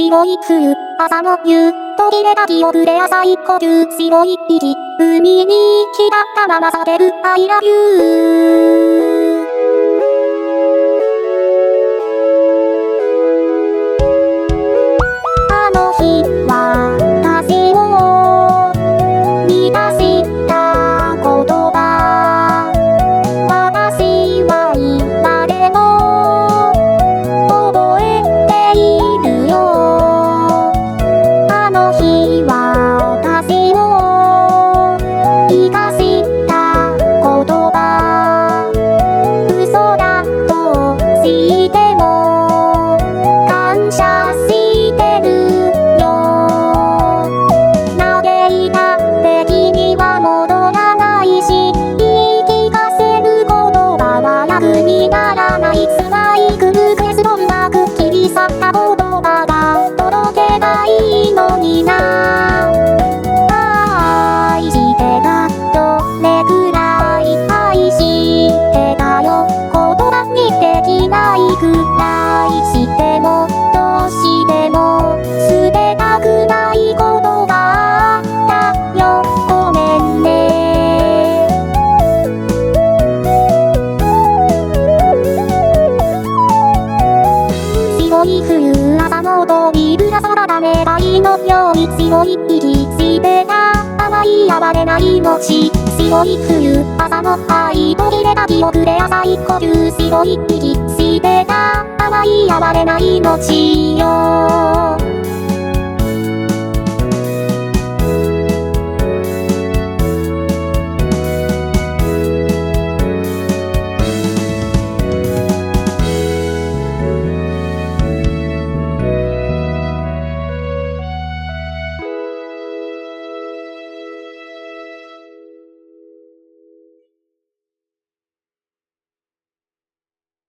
白い冬、朝の夕、途切れた記憶で浅い呼吸、白い息、海に浸ったまま叫ぶ I love you。の日は私を生かす白い冬朝の通りぶら空がら願いのように白い息してた淡い暴れない命白い冬朝の愛途切れた記憶で浅い呼吸白い息してた淡い暴れない命よ